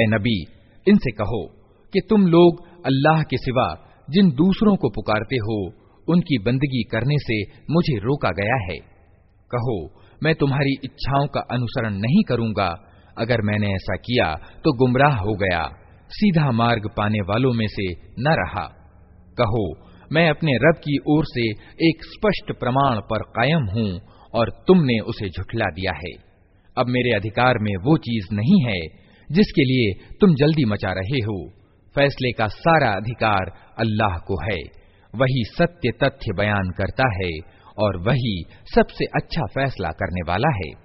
ए नबी, इनसे कहो कि तुम लोग अल्लाह के सिवा जिन दूसरों को पुकारते हो, उनकी बंदगी करने से मुझे रोका गया है। कहो, मैं तुम्हारी इच्छाओं का अनुसरण नहीं करूँगा। अगर मैंने ऐसा किया तो गुमराह हो गया। सीधा मार्ग पाने वालों में से न रहा। कहो, मैं अपने रब की ओर से एक स्पष्ट प्रमाण पर कायम हूँ और तुमने उसे झुठला दिया है। अब मेरे अधिकार में वो चीज़ नहीं है जिसके लिए तुम जल्दी मचा रहे हो। फैसले का सारा अधिकार अल्लाह को है। वही सत्य तथ्य बयान करता है और वही सबसे अच्छा फैसला करने वाला है।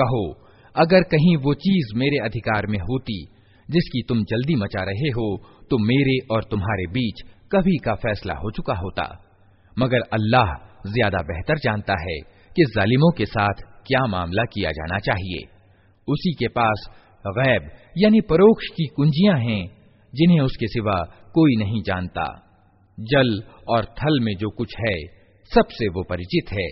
कहो अगर कहीं वो चीज मेरे अधिकार में होती जिसकी तुम जल्दी मचा रहे हो तो मेरे और तुम्हारे बीच कभी का फैसला हो चुका होता। मगर अल्लाह ज़्यादा बेहतर जानता है कि जालिमों के साथ क्या मामला किया जाना चाहिए। उसी के पास गैब यानी परोक्ष की कुंजियाँ हैं, जिन्हें उसके सिवा कोई नहीं जानता। जल और थल में जो कुछ है, सबसे वो परिचित है।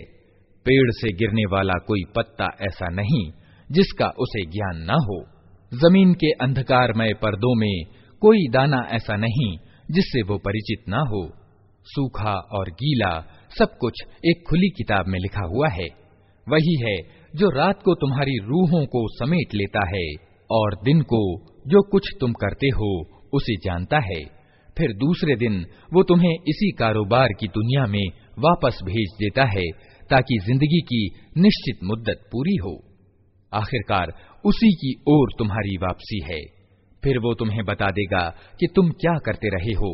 पेड़ से गिरने वाला कोई पत्ता ऐसा नहीं, जिसका उसे ज्ञान न हो। ज़मीन के अंधकारमय पर्दों में कोई दाना ऐसा नहीं जिससे वो परिचित ना हो। सूखा और गीला सब कुछ एक खुली किताब में लिखा हुआ है। वही है जो रात को तुम्हारी रूहों को समेट लेता है और दिन को जो कुछ तुम करते हो, उसे जानता है। फिर दूसरे दिन वो तुम्हें इसी कारोबार की दुनिया में वापस भेज देता है ताकि ज़िंदगी की निश्चित मुद्दत पूरी हो। आखिरकार उसी की ओर तुम्हारी वापसी है। फिर वो तुम्हें बता देगा कि तुम क्या करते रहे हो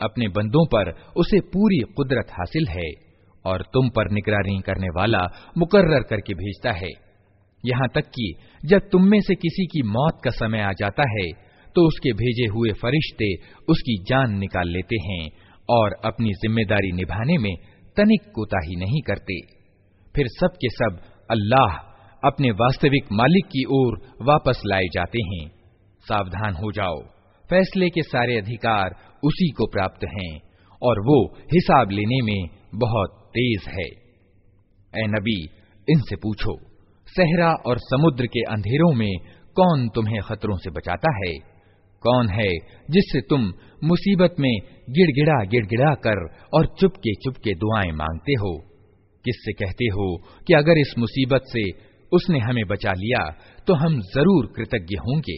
अपने बंदों पर उसे पूरी कुदरत हासिल है और तुम पर निगरानी करने वाला मुकर्र करके भेजता है यहाँ तक कि जब तुम में से किसी की मौत का समय आ जाता है तो उसके भेजे हुए फरिश्ते उसकी जान निकाल लेते हैं और अपनी ज़िम्मेदारी निभाने में तनिक कोताही नहीं करते। फिर सब के सब अल्लाह अपने वास्तविक मालिक की ओर वापस लाए जाते हैं। सावधान हो जाओ। फैसले के सारे अधिकार उसी को प्राप्त हैं और वो हिसाब लेने में बहुत तेज है। ए नबी, इनसे पूछो। सहरा और समुद्र के अंधेरों में कौन तुम्हें खतरों से बचाता है? कौन है जिससे तुम मुसीबत में गिड़गिड़ा गिड़गिड़ा कर और चुपके चुपके दुआएँ मांगते हो? किससे कहते हो कि अगर इस मुसीबत से उसने हमें बचा लिया तो हम ज़रूर कृतज्ञ होंगे।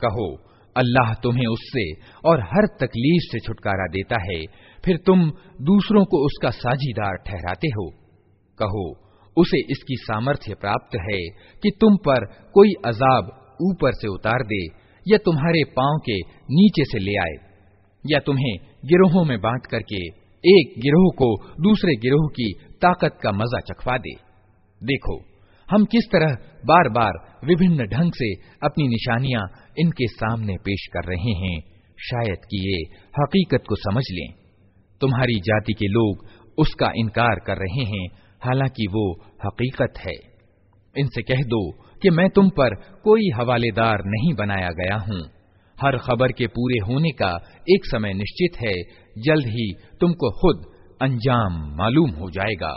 कहो अल्लाह तुम्हें उससे और हर तकलीफ से छुटकारा देता है फिर तुम दूसरों को उसका साझीदार ठहराते हो कहो उसे इसकी सामर्थ्य प्राप्त है कि तुम पर कोई अजाब ऊपर से उतार दे या तुम्हारे पाँव के नीचे से ले आए, या तुम्हें गिरोहों में बांट करके एक गिरोह को दूसरे गिरोह की ताकत का मज़ा चखवा दे। देखो, हम किस तरह बार बार विभिन्न ढंग से अपनी निशानियाँ इनके सामने पेश कर रहे हैं, शायद कि ये हकीकत को समझ लें। तुम्हारी जाति के लोग उसका इनकार कर रहे हैं, हालाँकि वो हकीकत है। इनसे कह दो कि मैं तुम पर कोई हवालेदार नहीं बनाया गया हूं हर खबर के पूरे होने का एक समय निश्चित है जल्द ही तुमको खुद अंजाम मालूम हो जाएगा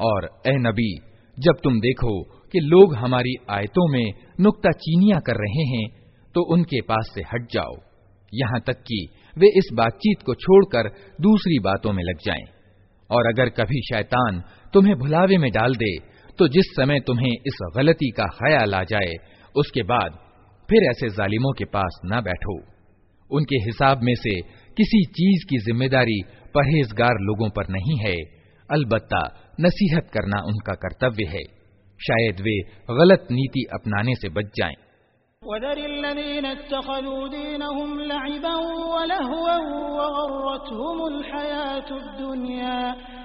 और ए नबी जब तुम देखो कि लोग हमारी आयतों में नुक्ता चीनियां कर रहे हैं तो उनके पास से हट जाओ यहाँ तक कि वे इस बातचीत को छोड़कर दूसरी बातों में लग जाएं। और अगर कभी शैतान तुम्हें भुलावे में डाल दे तो जिस समय तुम्हें इस गलती का ख्याल आ जाए उसके बाद फिर ऐसे जालिमों के पास न बैठो। उनके हिसाब में से किसी चीज़ की ज़िम्मेदारी परहेजगार लोगों पर नहीं है। अलबत्ता नसीहत करना उनका कर्तव्य है। शायद वे गलत नीति अपनाने से बच जाएँ।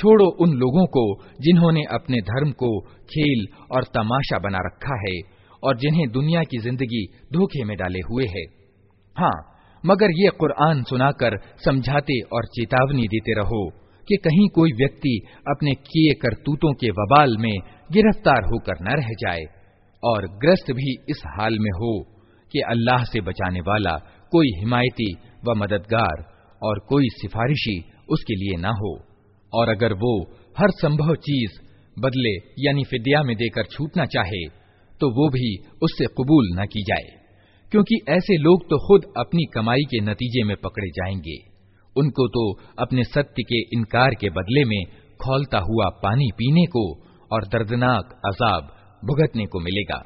छोड़ो उन लोगों को जिन्होंने अपने धर्म को खेल और तमाशा बना रखा है और जिन्हें दुनिया की जिंदगी धोखे में डाले हुए है हाँ मगर ये कुरान सुनाकर समझाते और चेतावनी देते रहो कि कहीं कोई व्यक्ति अपने किए करतूतों के वबाल में गिरफ़्तार होकर न रह जाए और ग्रस्त भी इस हाल में हो कि अल्लाह से बचाने वाला कोई हिमायती व मददगार और कोई सिफारिशी उसके लिए न हो। और अगर वो हर संभव चीज़ बदले यानी फिदिया में देकर छूटना चाहे तो वो भी उससे कबूल न की जाए। क्योंकि ऐसे लोग तो खुद अपनी कमाई के नतीजे में पकड़े जाएँगे। उनको तो अपने सत्य के इनकार के बदले में खोलता हुआ पानी पीने को और दर्दनाक अजाब भुगतने को मिलेगा।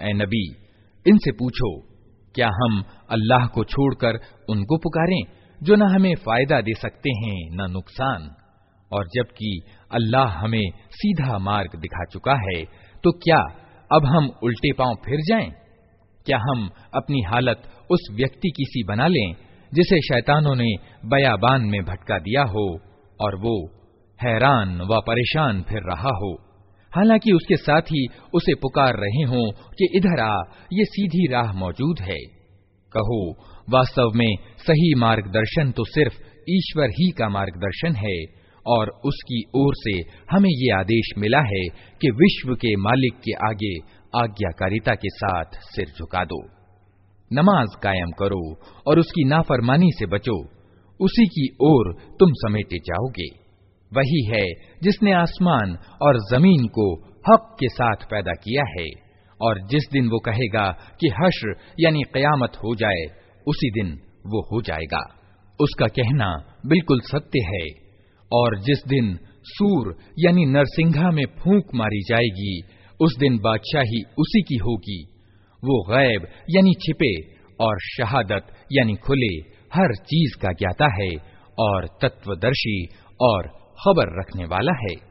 ए नबी, इनसे पूछो, क्या हम अल्लाह को छोड़कर उनको पुकारें, जो न हमें फ़ायदा दे सकते हैं, न नुकसान और जबकि अल्लाह हमें सीधा मार्ग दिखा चुका है तो क्या अब हम उल्टे पाँव फिर जाएँ? क्या हम अपनी हालत उस व्यक्ति की सी बना लें जिसे शैतानों ने बयाबान में भटका दिया हो, और वो हैरान व परेशान फिर रहा हो। हालाँकि उसके साथ ही उसे पुकार रहे हों कि इधर आ, ये सीधी राह मौजूद है। कहो, वास्तव में सही मार्गदर्शन तो सिर्फ़ ईश्वर ही का मार्गदर्शन है, और उसकी ओर से हमें ये आदेश मिला है कि विश्व के मालिक के आगे आज्ञाकारिता के साथ सिर झुका दो। नमाज़ कायम करो और उसकी नाफरमानी से बचो। उसी की ओर तुम समेटे जाओगे। वही है जिसने आसमान और ज़मीन को हक के साथ पैदा किया है और जिस दिन वो कहेगा कि हश्र यानी कयामत हो जाए, उसी दिन वो हो जाएगा। उसका कहना बिल्कुल सत्य है और जिस दिन सूर यानी नरसिंघा में फूंक मारी जाएगी, उस दिन बादशाही उसी की होगी। वो गैब, यानी छिपे, और शहादत, यानी खुले, हर चीज़ का ज्ञाता है और तत्वदर्शी और खबर रखने वाला है।